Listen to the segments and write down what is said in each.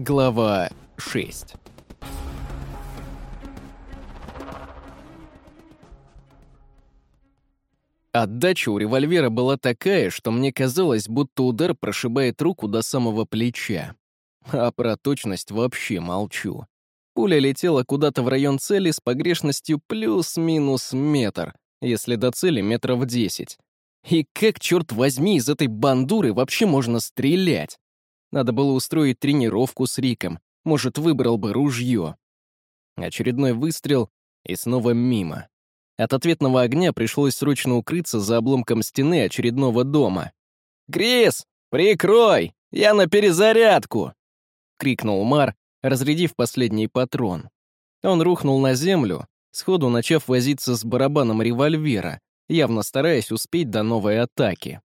Глава 6 Отдача у револьвера была такая, что мне казалось, будто удар прошибает руку до самого плеча. А про точность вообще молчу. Пуля летела куда-то в район цели с погрешностью плюс-минус метр, если до цели метров десять. И как, черт возьми, из этой бандуры вообще можно стрелять? Надо было устроить тренировку с Риком. Может, выбрал бы ружье. Очередной выстрел, и снова мимо. От ответного огня пришлось срочно укрыться за обломком стены очередного дома. «Крис, прикрой! Я на перезарядку!» — крикнул Мар, разрядив последний патрон. Он рухнул на землю, сходу начав возиться с барабаном револьвера, явно стараясь успеть до новой атаки.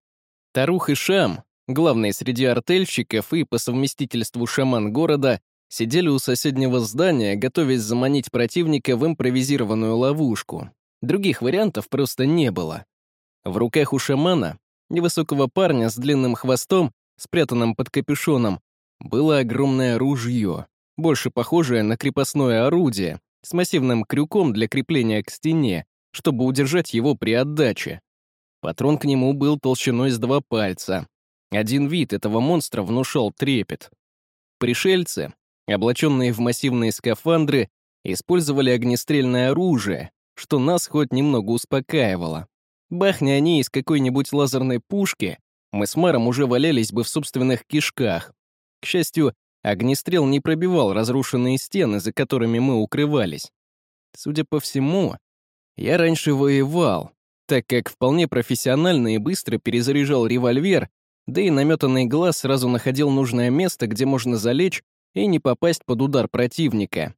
Тарух и Шам, главные среди артельщиков и по совместительству шаман города, сидели у соседнего здания, готовясь заманить противника в импровизированную ловушку. Других вариантов просто не было. В руках у шамана, невысокого парня с длинным хвостом, спрятанным под капюшоном, было огромное ружье, больше похожее на крепостное орудие, с массивным крюком для крепления к стене, чтобы удержать его при отдаче. Патрон к нему был толщиной с два пальца. Один вид этого монстра внушал трепет. Пришельцы, облаченные в массивные скафандры, использовали огнестрельное оружие, что нас хоть немного успокаивало. Бахни они из какой-нибудь лазерной пушки, мы с Маром уже валялись бы в собственных кишках. К счастью, огнестрел не пробивал разрушенные стены, за которыми мы укрывались. Судя по всему, я раньше воевал, так как вполне профессионально и быстро перезаряжал револьвер, да и наметанный глаз сразу находил нужное место, где можно залечь и не попасть под удар противника.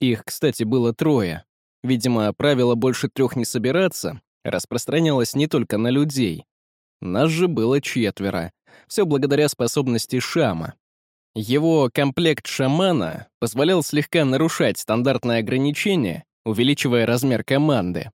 Их, кстати, было трое. Видимо, правило «больше трех не собираться» распространялось не только на людей. Нас же было четверо. Все благодаря способности Шама. Его комплект шамана позволял слегка нарушать стандартное ограничение, увеличивая размер команды.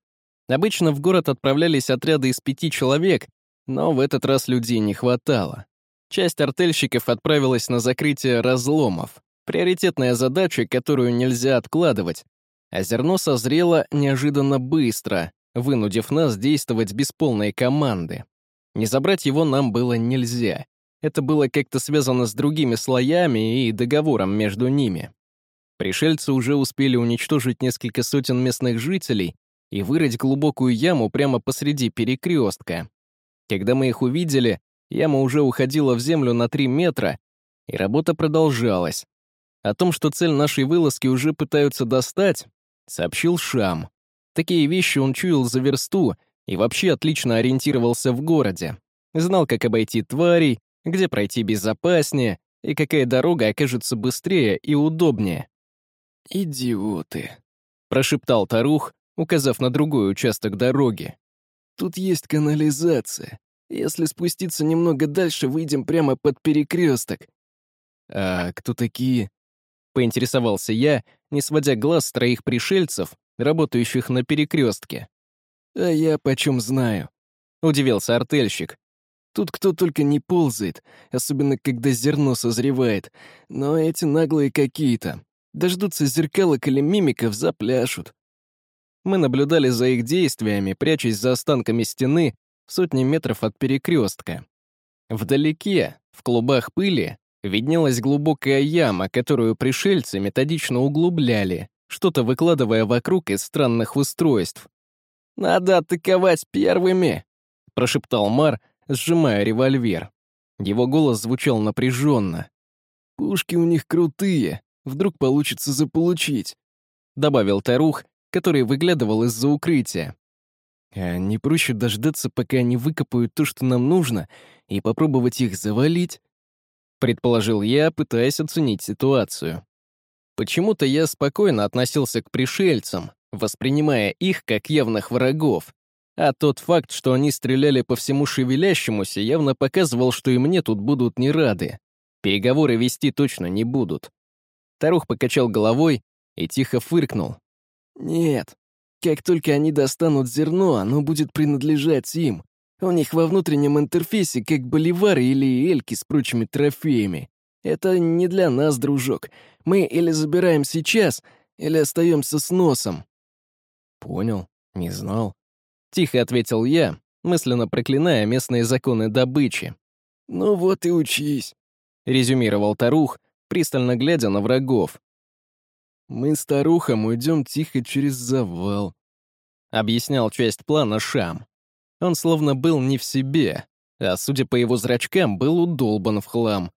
Обычно в город отправлялись отряды из пяти человек, но в этот раз людей не хватало. Часть артельщиков отправилась на закрытие разломов. Приоритетная задача, которую нельзя откладывать. А зерно созрело неожиданно быстро, вынудив нас действовать без полной команды. Не забрать его нам было нельзя. Это было как-то связано с другими слоями и договором между ними. Пришельцы уже успели уничтожить несколько сотен местных жителей и вырыть глубокую яму прямо посреди перекрестка. Когда мы их увидели, яма уже уходила в землю на 3 метра, и работа продолжалась. О том, что цель нашей вылазки уже пытаются достать, сообщил Шам. Такие вещи он чуял за версту и вообще отлично ориентировался в городе. Знал, как обойти тварей, где пройти безопаснее и какая дорога окажется быстрее и удобнее. «Идиоты», — прошептал Тарух, указав на другой участок дороги. «Тут есть канализация. Если спуститься немного дальше, выйдем прямо под перекресток». «А кто такие?» — поинтересовался я, не сводя глаз с троих пришельцев, работающих на перекрестке. «А я почем знаю?» — удивился артельщик. Тут кто только не ползает, особенно когда зерно созревает. Но эти наглые какие-то. Дождутся зеркалок или мимиков, запляшут. Мы наблюдали за их действиями, прячась за останками стены сотни метров от перекрестка. Вдалеке, в клубах пыли, виднелась глубокая яма, которую пришельцы методично углубляли, что-то выкладывая вокруг из странных устройств. «Надо атаковать первыми!» — прошептал Мар, сжимая револьвер. Его голос звучал напряженно. «Пушки у них крутые, вдруг получится заполучить», — добавил Тарух, который выглядывал из-за укрытия. «А не проще дождаться, пока они выкопают то, что нам нужно, и попробовать их завалить?» Предположил я, пытаясь оценить ситуацию. Почему-то я спокойно относился к пришельцам, воспринимая их как явных врагов, а тот факт, что они стреляли по всему шевелящемуся, явно показывал, что и мне тут будут не рады. Переговоры вести точно не будут. Тарух покачал головой и тихо фыркнул. «Нет, как только они достанут зерно, оно будет принадлежать им. У них во внутреннем интерфейсе как боливары или эльки с прочими трофеями. Это не для нас, дружок. Мы или забираем сейчас, или остаемся с носом». «Понял, не знал». Тихо ответил я, мысленно проклиная местные законы добычи. «Ну вот и учись», — резюмировал Тарух, пристально глядя на врагов. «Мы с Тарухом уйдем тихо через завал», — объяснял часть плана Шам. Он словно был не в себе, а, судя по его зрачкам, был удолбан в хлам.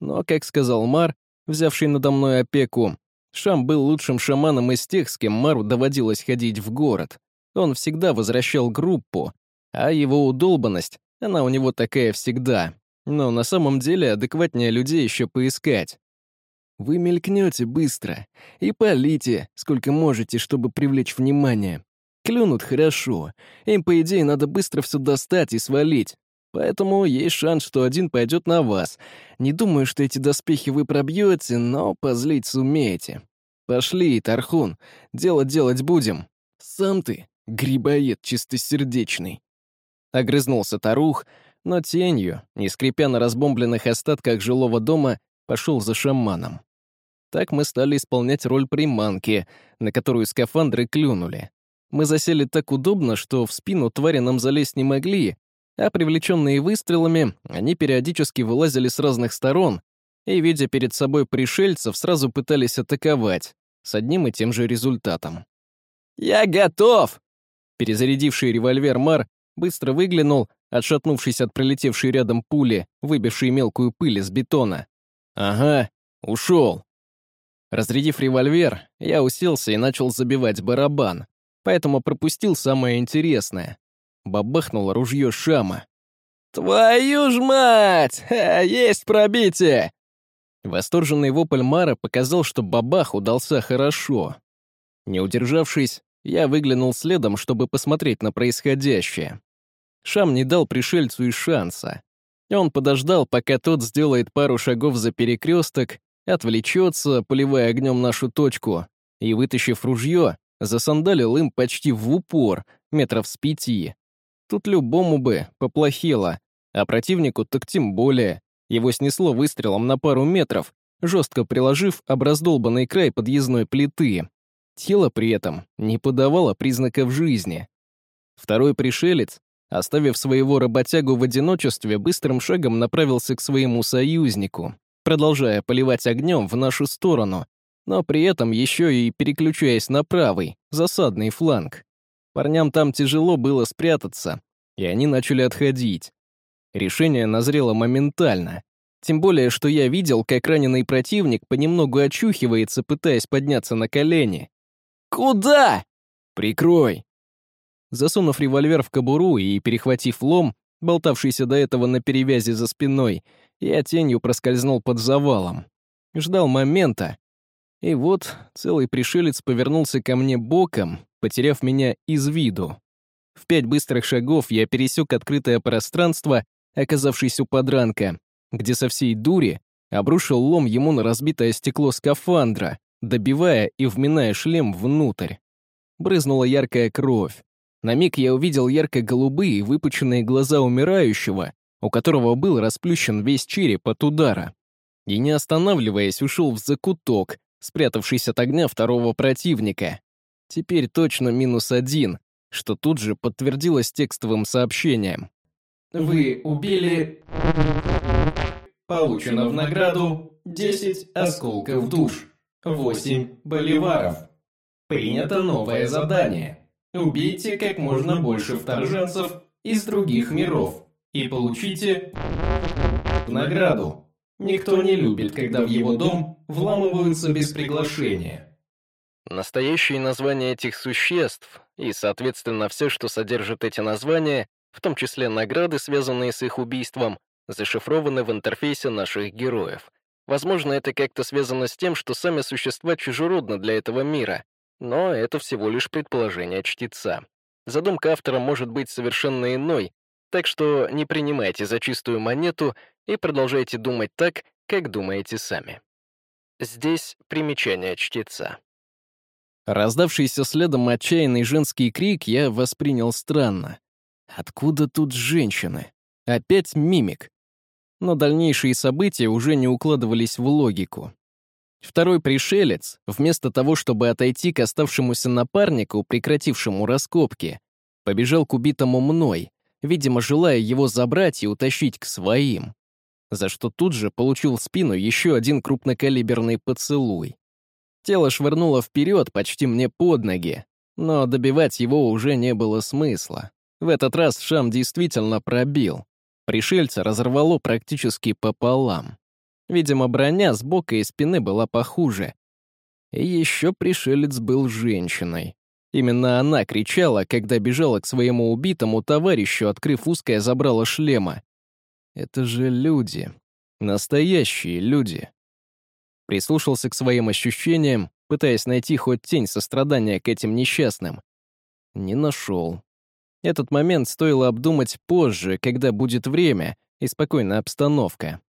Но, как сказал Мар, взявший надо мной опеку, Шам был лучшим шаманом из тех, с кем Мару доводилось ходить в город. Он всегда возвращал группу, а его удолбанность, она у него такая всегда. Но на самом деле адекватнее людей еще поискать. Вы мелькнете быстро и полите, сколько можете, чтобы привлечь внимание. Клюнут хорошо. Им, по идее, надо быстро все достать и свалить. Поэтому есть шанс, что один пойдет на вас. Не думаю, что эти доспехи вы пробьете, но позлить сумеете. Пошли, Тархун, дело делать будем. Сам ты, грибоед чистосердечный. Огрызнулся Тарух, но тенью, не скрипя на разбомбленных остатках жилого дома, пошел за шаманом. Так мы стали исполнять роль приманки, на которую скафандры клюнули. Мы засели так удобно, что в спину твари нам залезть не могли, а привлеченные выстрелами, они периодически вылазили с разных сторон и, видя перед собой пришельцев, сразу пытались атаковать, с одним и тем же результатом. «Я готов!» Перезарядивший револьвер Мар быстро выглянул, отшатнувшись от пролетевшей рядом пули, выбившей мелкую пыль из бетона. «Ага, ушел!» Разрядив револьвер, я уселся и начал забивать барабан, поэтому пропустил самое интересное. Бабахнуло ружье Шама. «Твою ж мать! Ха, есть пробитие!» Восторженный вопль Мара показал, что бабах удался хорошо. Не удержавшись, я выглянул следом, чтобы посмотреть на происходящее. Шам не дал пришельцу и шанса. Он подождал, пока тот сделает пару шагов за перекресток, отвлечется, поливая огнем нашу точку, и, вытащив ружье, засандалил им почти в упор, метров с пяти. Тут любому бы поплохело, а противнику так тем более. Его снесло выстрелом на пару метров, жестко приложив об раздолбанный край подъездной плиты. Тело при этом не подавало признаков жизни. Второй пришелец, оставив своего работягу в одиночестве, быстрым шагом направился к своему союзнику, продолжая поливать огнем в нашу сторону, но при этом еще и переключаясь на правый, засадный фланг. Парням там тяжело было спрятаться, и они начали отходить. Решение назрело моментально. Тем более, что я видел, как раненый противник понемногу очухивается, пытаясь подняться на колени. «Куда?» «Прикрой!» Засунув револьвер в кобуру и перехватив лом, болтавшийся до этого на перевязи за спиной, я тенью проскользнул под завалом. Ждал момента, и вот целый пришелец повернулся ко мне боком, потеряв меня из виду. В пять быстрых шагов я пересек открытое пространство, оказавшись у подранка, где со всей дури обрушил лом ему на разбитое стекло скафандра, добивая и вминая шлем внутрь. Брызнула яркая кровь. На миг я увидел ярко-голубые выпученные глаза умирающего, у которого был расплющен весь череп от удара. И не останавливаясь, ушел в закуток, спрятавшись от огня второго противника. Теперь точно минус один, что тут же подтвердилось текстовым сообщением. Вы убили... Получено в награду 10 осколков душ, 8 боливаров. Принято новое задание. Убейте как можно больше вторженцев из других миров и получите награду. Никто не любит, когда в его дом вламываются без приглашения. Настоящие названия этих существ и, соответственно, все, что содержит эти названия, в том числе награды, связанные с их убийством, зашифрованы в интерфейсе наших героев. Возможно, это как-то связано с тем, что сами существа чужеродны для этого мира, но это всего лишь предположение чтеца. Задумка автора может быть совершенно иной, так что не принимайте за чистую монету и продолжайте думать так, как думаете сами. Здесь примечание чтеца. Раздавшийся следом отчаянный женский крик я воспринял странно. Откуда тут женщины? Опять мимик. но дальнейшие события уже не укладывались в логику. Второй пришелец, вместо того, чтобы отойти к оставшемуся напарнику, прекратившему раскопки, побежал к убитому мной, видимо, желая его забрать и утащить к своим, за что тут же получил в спину еще один крупнокалиберный поцелуй. Тело швырнуло вперед почти мне под ноги, но добивать его уже не было смысла. В этот раз Шам действительно пробил. Пришельца разорвало практически пополам. Видимо, броня с бока и спины была похуже. И еще пришелец был женщиной. Именно она кричала, когда бежала к своему убитому товарищу, открыв узкое забрало шлема. Это же люди. Настоящие люди. Прислушался к своим ощущениям, пытаясь найти хоть тень сострадания к этим несчастным. Не нашел. Этот момент стоило обдумать позже, когда будет время и спокойная обстановка.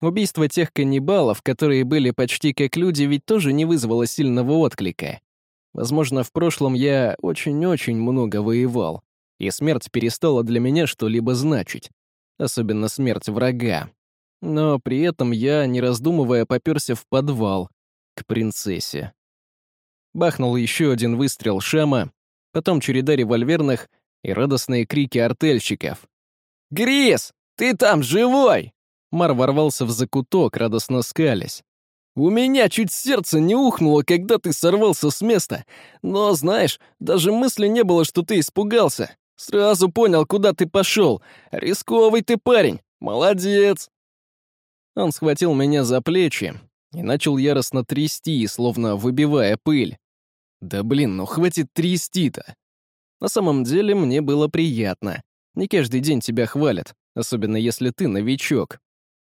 Убийство тех каннибалов, которые были почти как люди, ведь тоже не вызвало сильного отклика. Возможно, в прошлом я очень-очень много воевал, и смерть перестала для меня что-либо значить, особенно смерть врага. Но при этом я, не раздумывая, попёрся в подвал, к принцессе. Бахнул еще один выстрел Шама, потом череда револьверных и радостные крики артельщиков. «Грис, ты там живой!» Мар ворвался в закуток, радостно скалясь. «У меня чуть сердце не ухнуло, когда ты сорвался с места. Но, знаешь, даже мысли не было, что ты испугался. Сразу понял, куда ты пошел. Рисковый ты парень. Молодец!» Он схватил меня за плечи и начал яростно трясти, словно выбивая пыль. «Да блин, ну хватит трясти-то!» На самом деле мне было приятно. Не каждый день тебя хвалят, особенно если ты новичок.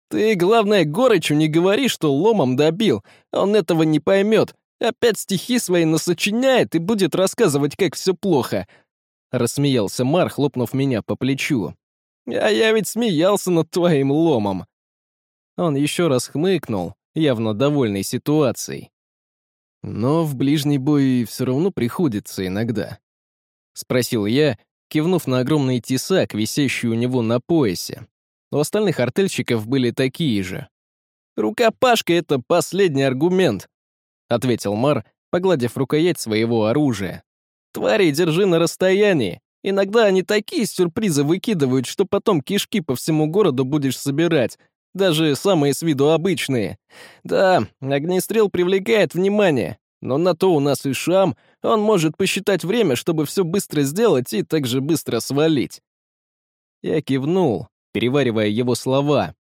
Ты, главное, Горычу не говори, что ломом добил. Он этого не поймет. Опять стихи свои насочиняет и будет рассказывать, как все плохо. Рассмеялся Мар, хлопнув меня по плечу. А я ведь смеялся над твоим ломом. Он еще раз хмыкнул, явно довольный ситуацией. Но в ближний бой все равно приходится иногда. Спросил я, кивнув на огромный тесак, висящий у него на поясе. У остальных артельщиков были такие же. «Рукопашка — это последний аргумент», — ответил Мар, погладив рукоять своего оружия. «Твари держи на расстоянии. Иногда они такие сюрпризы выкидывают, что потом кишки по всему городу будешь собирать, даже самые с виду обычные. Да, огнестрел привлекает внимание, но на то у нас и шам, он может посчитать время, чтобы все быстро сделать и также быстро свалить». Я кивнул, переваривая его слова.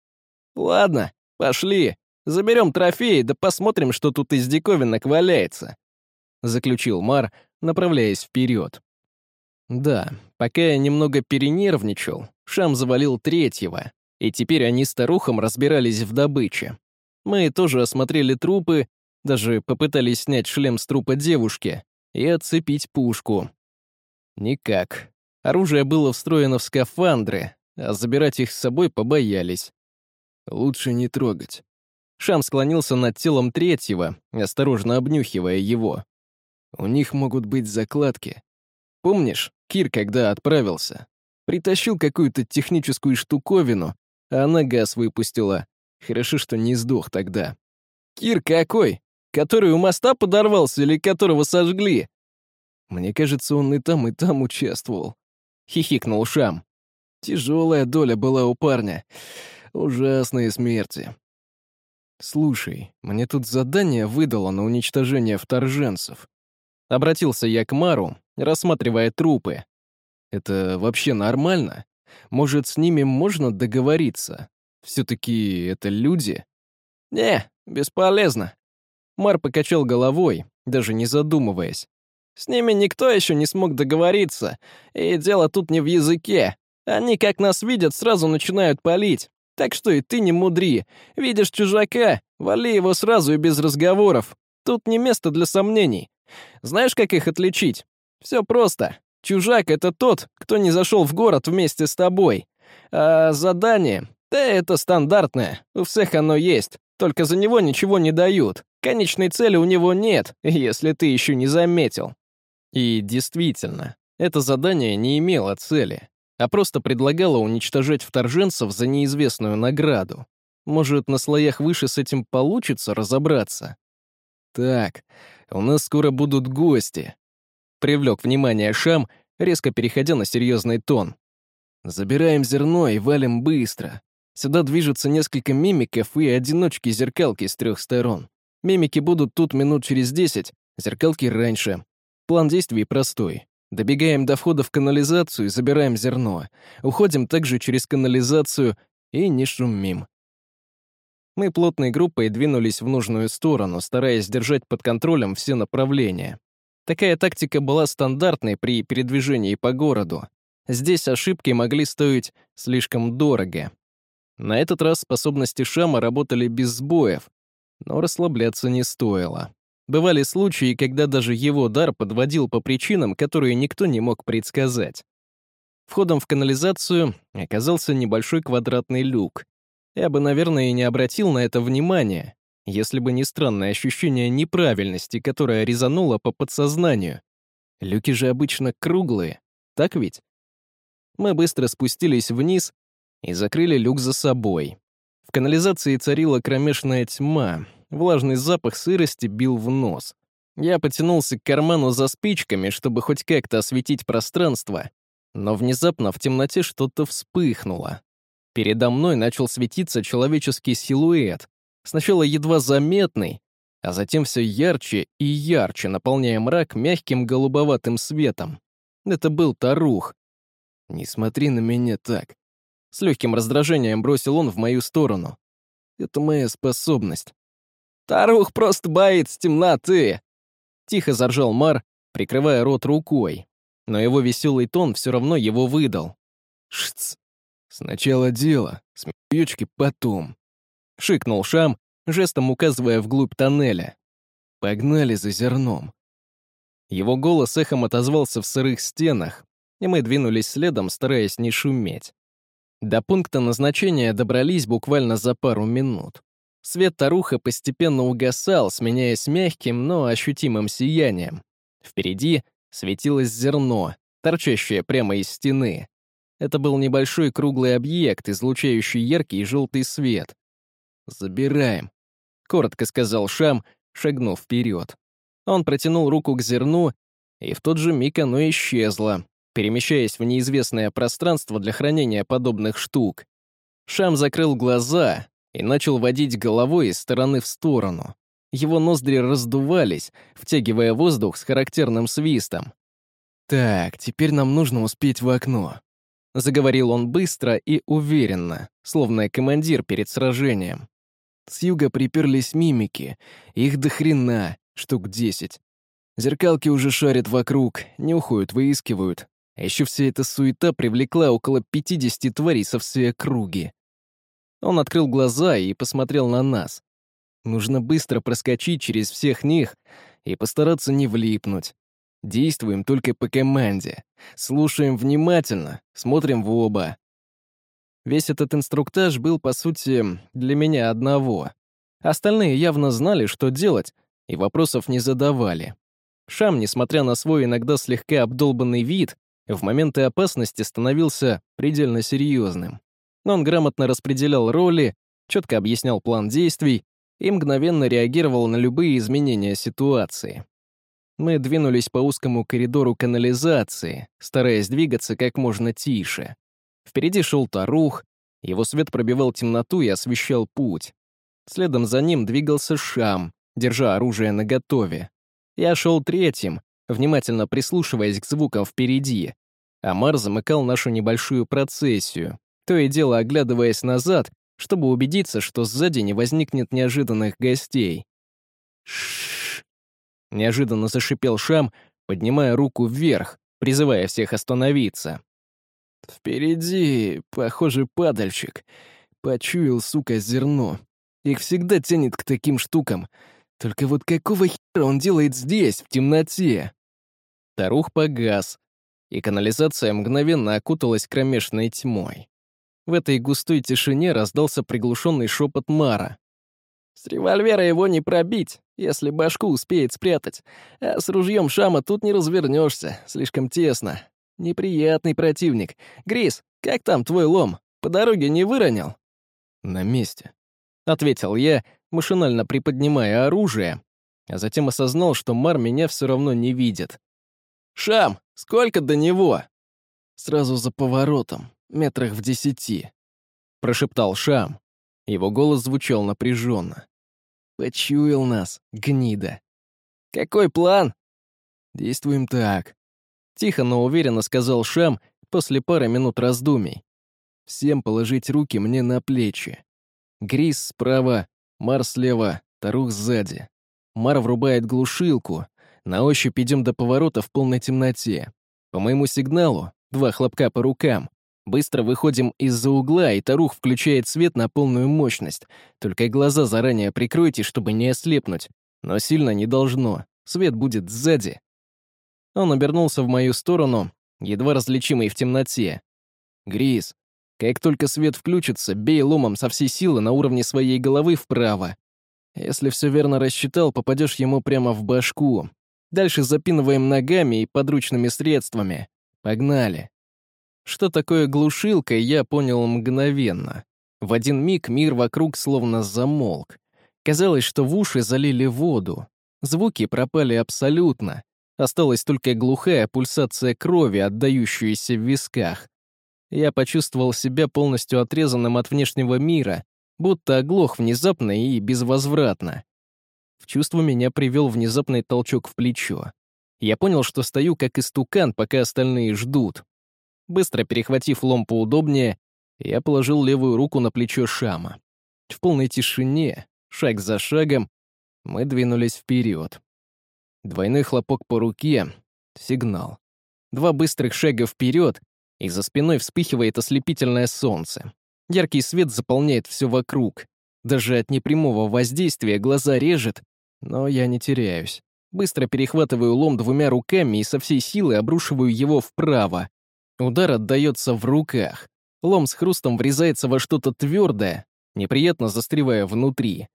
«Ладно, пошли. Заберем трофеи, да посмотрим, что тут из диковинок валяется», — заключил Мар, направляясь вперед. Да, пока я немного перенервничал, Шам завалил третьего, и теперь они с старухом разбирались в добыче. Мы тоже осмотрели трупы, даже попытались снять шлем с трупа девушки и отцепить пушку. Никак. Оружие было встроено в скафандры, а забирать их с собой побоялись. Лучше не трогать. Шам склонился над телом третьего, осторожно обнюхивая его. У них могут быть закладки. Помнишь, Кир, когда отправился, притащил какую-то техническую штуковину, а она газ выпустила. Хорошо, что не сдох тогда. Кир какой? Который у моста подорвался или которого сожгли? Мне кажется, он и там, и там участвовал. Хихикнул Шам. Тяжелая доля была у парня. Ужасные смерти. «Слушай, мне тут задание выдало на уничтожение вторженцев». Обратился я к Мару, рассматривая трупы. «Это вообще нормально? Может, с ними можно договориться? Все-таки это люди?» «Не, бесполезно». Мар покачал головой, даже не задумываясь. «С ними никто еще не смог договориться, и дело тут не в языке, они, как нас видят, сразу начинают палить. Так что и ты не мудри. Видишь чужака, вали его сразу и без разговоров. Тут не место для сомнений. Знаешь, как их отличить? Все просто. Чужак — это тот, кто не зашел в город вместе с тобой. А задание? Да это стандартное. У всех оно есть. Только за него ничего не дают. Конечной цели у него нет, если ты еще не заметил. И действительно, это задание не имело цели. А просто предлагала уничтожать вторженцев за неизвестную награду. Может, на слоях выше с этим получится разобраться? Так, у нас скоро будут гости. Привлек внимание Шам, резко переходя на серьезный тон. Забираем зерно и валим быстро. Сюда движется несколько мимиков и одиночки-зеркалки с трех сторон. Мимики будут тут минут через десять, зеркалки раньше. План действий простой. Добегаем до входа в канализацию и забираем зерно. Уходим также через канализацию и не шумим. Мы плотной группой двинулись в нужную сторону, стараясь держать под контролем все направления. Такая тактика была стандартной при передвижении по городу. Здесь ошибки могли стоить слишком дорого. На этот раз способности Шама работали без сбоев, но расслабляться не стоило. Бывали случаи, когда даже его дар подводил по причинам, которые никто не мог предсказать. Входом в канализацию оказался небольшой квадратный люк. Я бы, наверное, и не обратил на это внимания, если бы не странное ощущение неправильности, которое резануло по подсознанию. Люки же обычно круглые, так ведь? Мы быстро спустились вниз и закрыли люк за собой. В канализации царила кромешная тьма, Влажный запах сырости бил в нос. Я потянулся к карману за спичками, чтобы хоть как-то осветить пространство, но внезапно в темноте что-то вспыхнуло. Передо мной начал светиться человеческий силуэт, сначала едва заметный, а затем все ярче и ярче, наполняя мрак мягким голубоватым светом. Это был Тарух. «Не смотри на меня так». С легким раздражением бросил он в мою сторону. «Это моя способность. «Тарух просто боится темноты!» Тихо заржал Мар, прикрывая рот рукой. Но его веселый тон все равно его выдал. «Шц! Сначала дело, смеючки потом!» Шикнул Шам, жестом указывая вглубь тоннеля. «Погнали за зерном!» Его голос эхом отозвался в сырых стенах, и мы двинулись следом, стараясь не шуметь. До пункта назначения добрались буквально за пару минут. Свет Таруха постепенно угасал, сменяясь мягким, но ощутимым сиянием. Впереди светилось зерно, торчащее прямо из стены. Это был небольшой круглый объект, излучающий яркий желтый свет. «Забираем», — коротко сказал Шам, шагнув вперед. Он протянул руку к зерну, и в тот же миг оно исчезло, перемещаясь в неизвестное пространство для хранения подобных штук. Шам закрыл глаза, и начал водить головой из стороны в сторону. Его ноздри раздувались, втягивая воздух с характерным свистом. «Так, теперь нам нужно успеть в окно», — заговорил он быстро и уверенно, словно командир перед сражением. С юга приперлись мимики, их до хрена, штук десять. Зеркалки уже шарят вокруг, нюхают, выискивают. А еще вся эта суета привлекла около 50 тварей со всей округи. Он открыл глаза и посмотрел на нас. Нужно быстро проскочить через всех них и постараться не влипнуть. Действуем только по команде. Слушаем внимательно, смотрим в оба. Весь этот инструктаж был, по сути, для меня одного. Остальные явно знали, что делать, и вопросов не задавали. Шам, несмотря на свой иногда слегка обдолбанный вид, в моменты опасности становился предельно серьезным но он грамотно распределял роли, четко объяснял план действий и мгновенно реагировал на любые изменения ситуации. Мы двинулись по узкому коридору канализации, стараясь двигаться как можно тише. Впереди шел Тарух, его свет пробивал темноту и освещал путь. Следом за ним двигался Шам, держа оружие наготове. Я шел третьим, внимательно прислушиваясь к звукам впереди. Амар замыкал нашу небольшую процессию, то и дело оглядываясь назад, чтобы убедиться, что сзади не возникнет неожиданных гостей. Шш! неожиданно зашипел Шам, поднимая руку вверх, призывая всех остановиться. «Впереди, похоже, падальщик. Почуял, сука, зерно. Их всегда тянет к таким штукам. Только вот какого хера он делает здесь, в темноте?» Тарух погас, и канализация мгновенно окуталась кромешной тьмой. В этой густой тишине раздался приглушенный шепот Мара. «С револьвера его не пробить, если башку успеет спрятать. А с ружьем Шама тут не развернешься, слишком тесно. Неприятный противник. Грис, как там твой лом? По дороге не выронил?» «На месте», — ответил я, машинально приподнимая оружие, а затем осознал, что Мар меня все равно не видит. «Шам, сколько до него?» «Сразу за поворотом, метрах в десяти», — прошептал Шам. Его голос звучал напряженно. «Почуял нас, гнида». «Какой план?» «Действуем так», — тихо, но уверенно сказал Шам после пары минут раздумий. «Всем положить руки мне на плечи. Грис справа, Мар слева, Тарух сзади. Мар врубает глушилку. На ощупь идем до поворота в полной темноте. По моему сигналу, два хлопка по рукам. Быстро выходим из-за угла, и Тарух включает свет на полную мощность. Только глаза заранее прикройте, чтобы не ослепнуть. Но сильно не должно. Свет будет сзади. Он обернулся в мою сторону, едва различимый в темноте. «Грис, как только свет включится, бей ломом со всей силы на уровне своей головы вправо. Если все верно рассчитал, попадешь ему прямо в башку. Дальше запинываем ногами и подручными средствами. Погнали. Что такое глушилка, я понял мгновенно. В один миг мир вокруг словно замолк. Казалось, что в уши залили воду. Звуки пропали абсолютно. Осталась только глухая пульсация крови, отдающаяся в висках. Я почувствовал себя полностью отрезанным от внешнего мира, будто оглох внезапно и безвозвратно. В чувство меня привел внезапный толчок в плечо. Я понял, что стою как истукан, пока остальные ждут. Быстро перехватив лом поудобнее, я положил левую руку на плечо Шама. В полной тишине, шаг за шагом, мы двинулись вперед. Двойной хлопок по руке — сигнал. Два быстрых шага вперед, и за спиной вспыхивает ослепительное солнце. Яркий свет заполняет все вокруг. Даже от непрямого воздействия глаза режет, но я не теряюсь. Быстро перехватываю лом двумя руками и со всей силы обрушиваю его вправо. Удар отдается в руках. Лом с хрустом врезается во что-то твердое, неприятно застревая внутри.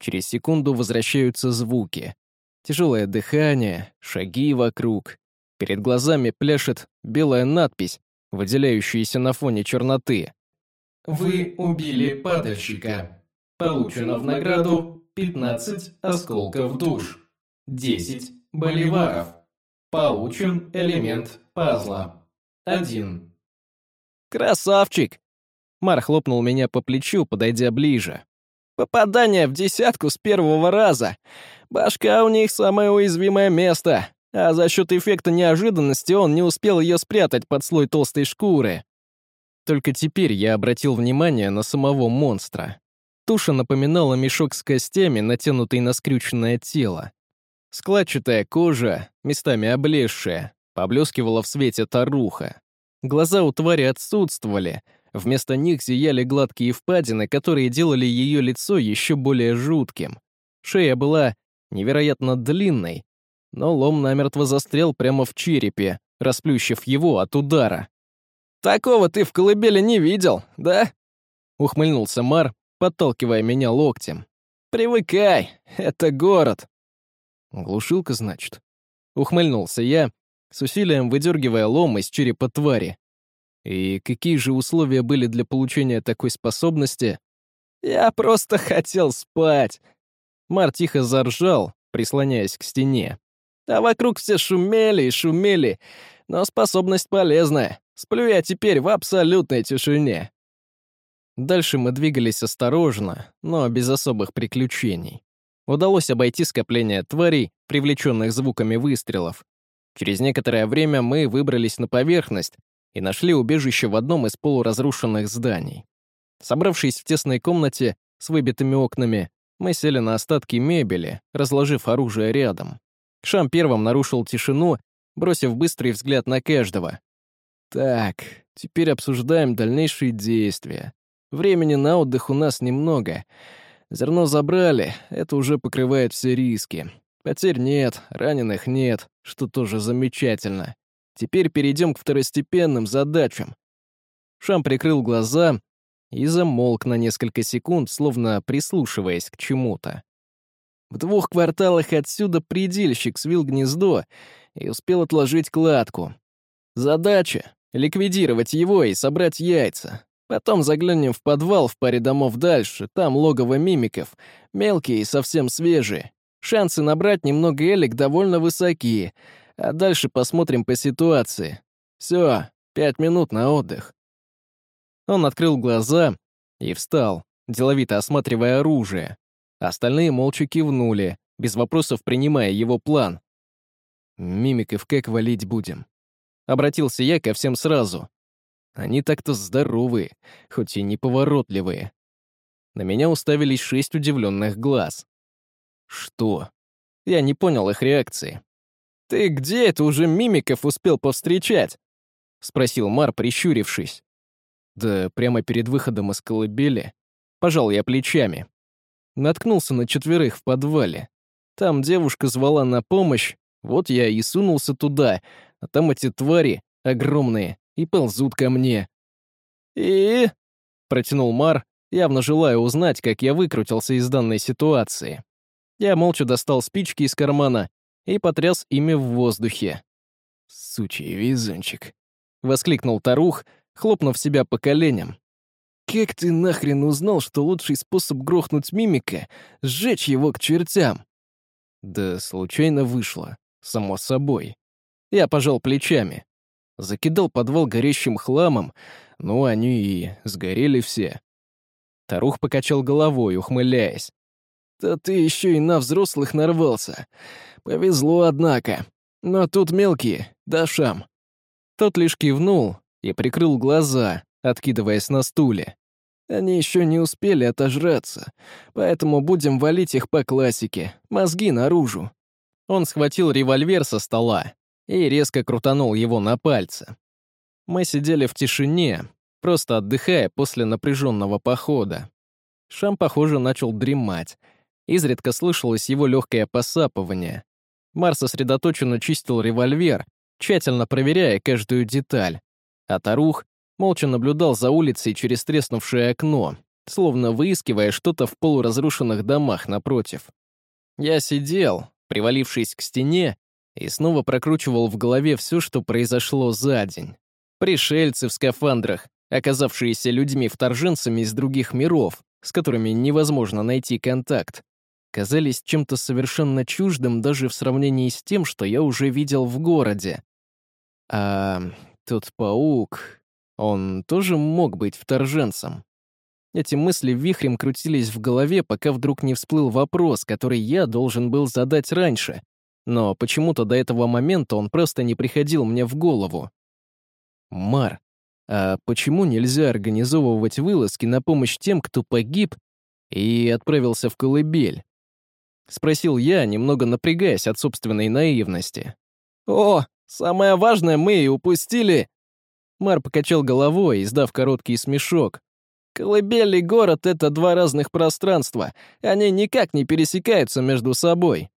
Через секунду возвращаются звуки. Тяжелое дыхание, шаги вокруг. Перед глазами пляшет белая надпись, выделяющаяся на фоне черноты. Вы убили падальщика. Получено в награду 15 осколков душ. 10 боливаров. Получен элемент пазла. 1. «Красавчик!» Мар хлопнул меня по плечу, подойдя ближе. «Попадание в десятку с первого раза. Башка у них самое уязвимое место, а за счет эффекта неожиданности он не успел ее спрятать под слой толстой шкуры. Только теперь я обратил внимание на самого монстра. Туша напоминала мешок с костями, натянутый на скрюченное тело. Складчатая кожа, местами облезшая, поблескивала в свете таруха. Глаза у твари отсутствовали, вместо них зияли гладкие впадины, которые делали ее лицо еще более жутким. Шея была невероятно длинной, но лом намертво застрял прямо в черепе, расплющив его от удара. «Такого ты в колыбели не видел, да?» Ухмыльнулся Мар, подталкивая меня локтем. «Привыкай, это город». «Глушилка, значит?» Ухмыльнулся я, с усилием выдергивая лом из черепа твари. «И какие же условия были для получения такой способности?» «Я просто хотел спать!» Мар тихо заржал, прислоняясь к стене. А вокруг все шумели и шумели, но способность полезная. Сплю я теперь в абсолютной тишине. Дальше мы двигались осторожно, но без особых приключений. Удалось обойти скопление тварей, привлеченных звуками выстрелов. Через некоторое время мы выбрались на поверхность и нашли убежище в одном из полуразрушенных зданий. Собравшись в тесной комнате с выбитыми окнами, мы сели на остатки мебели, разложив оружие рядом. Шам первым нарушил тишину, бросив быстрый взгляд на каждого. Так, теперь обсуждаем дальнейшие действия. Времени на отдых у нас немного. Зерно забрали, это уже покрывает все риски. Потерь нет, раненых нет, что тоже замечательно. Теперь перейдем к второстепенным задачам. Шам прикрыл глаза и замолк на несколько секунд, словно прислушиваясь к чему-то. В двух кварталах отсюда предельщик свил гнездо и успел отложить кладку. Задача — ликвидировать его и собрать яйца. Потом заглянем в подвал в паре домов дальше, там логово мимиков, мелкие и совсем свежие. Шансы набрать немного элик довольно высокие, а дальше посмотрим по ситуации. Все, пять минут на отдых. Он открыл глаза и встал, деловито осматривая оружие. Остальные молча кивнули, без вопросов принимая его план. «Мимиков как валить будем?» Обратился я ко всем сразу. Они так-то здоровые, хоть и неповоротливые. На меня уставились шесть удивленных глаз. Что? Я не понял их реакции. «Ты где это уже мимиков успел повстречать?» — спросил Мар, прищурившись. Да прямо перед выходом из колыбели пожал я плечами. Наткнулся на четверых в подвале. Там девушка звала на помощь, вот я и сунулся туда, а там эти твари огромные и ползут ко мне. «И?» — протянул Мар, явно желая узнать, как я выкрутился из данной ситуации. Я молча достал спички из кармана и потряс ими в воздухе. «Сучий везунчик», — воскликнул Тарух, хлопнув себя по коленям. «Как ты нахрен узнал, что лучший способ грохнуть мимика — сжечь его к чертям?» Да случайно вышло, само собой. Я пожал плечами закидал подвал горящим хламом, ну, они и сгорели все. Тарух покачал головой, ухмыляясь. «Да ты еще и на взрослых нарвался. Повезло, однако. Но тут мелкие, да шам». Тот лишь кивнул и прикрыл глаза, откидываясь на стуле. Они еще не успели отожраться, поэтому будем валить их по классике, мозги наружу. Он схватил револьвер со стола и резко крутанул его на пальце. Мы сидели в тишине, просто отдыхая после напряженного похода. Шам, похоже, начал дремать. Изредка слышалось его легкое посапывание. Мар сосредоточенно чистил револьвер, тщательно проверяя каждую деталь. А Тарух молча наблюдал за улицей через треснувшее окно, словно выискивая что-то в полуразрушенных домах напротив. Я сидел, привалившись к стене, и снова прокручивал в голове все, что произошло за день. Пришельцы в скафандрах, оказавшиеся людьми-вторженцами из других миров, с которыми невозможно найти контакт, казались чем-то совершенно чуждым даже в сравнении с тем, что я уже видел в городе. А тот паук, он тоже мог быть вторженцем. Эти мысли вихрем крутились в голове, пока вдруг не всплыл вопрос, который я должен был задать раньше, но почему-то до этого момента он просто не приходил мне в голову. Мар, а почему нельзя организовывать вылазки на помощь тем, кто погиб и отправился в колыбель? Спросил я, немного напрягаясь от собственной наивности. «О, самое важное мы и упустили!» Мар покачал головой, издав короткий смешок. «Колыбель и город — это два разных пространства. Они никак не пересекаются между собой.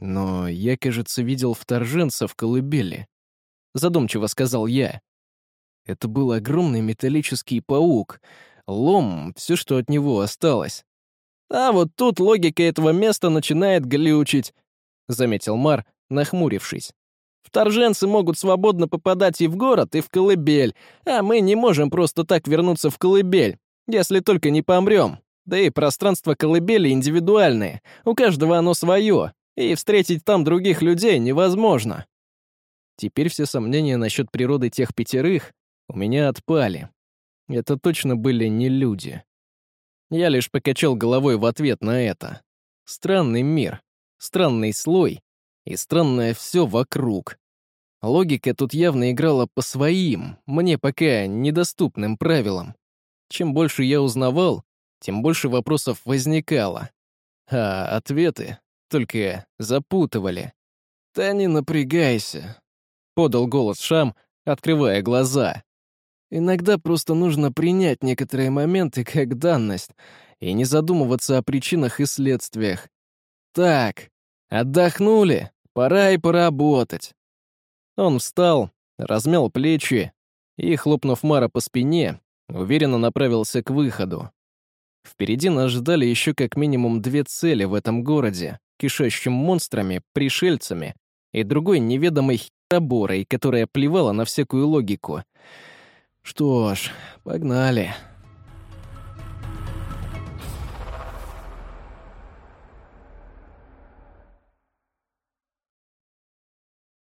Но я, кажется, видел вторженца в колыбели. Задумчиво сказал я. Это был огромный металлический паук. Лом, все, что от него осталось. А вот тут логика этого места начинает глючить, заметил Мар, нахмурившись. Вторженцы могут свободно попадать и в город, и в колыбель, а мы не можем просто так вернуться в колыбель, если только не помрем. Да и пространство колыбели индивидуальное, у каждого оно свое, и встретить там других людей невозможно. Теперь все сомнения насчет природы тех пятерых у меня отпали. Это точно были не люди. Я лишь покачал головой в ответ на это. Странный мир, странный слой и странное все вокруг. Логика тут явно играла по своим, мне пока недоступным правилам. Чем больше я узнавал, тем больше вопросов возникало. А ответы только запутывали. «Да не напрягайся», — подал голос Шам, открывая глаза. «Иногда просто нужно принять некоторые моменты как данность и не задумываться о причинах и следствиях. Так, отдохнули, пора и поработать». Он встал, размял плечи и, хлопнув Мара по спине, уверенно направился к выходу. Впереди нас ждали еще как минимум две цели в этом городе кишащим монстрами, пришельцами и другой неведомой проборой, которая плевала на всякую логику. Что ж, погнали.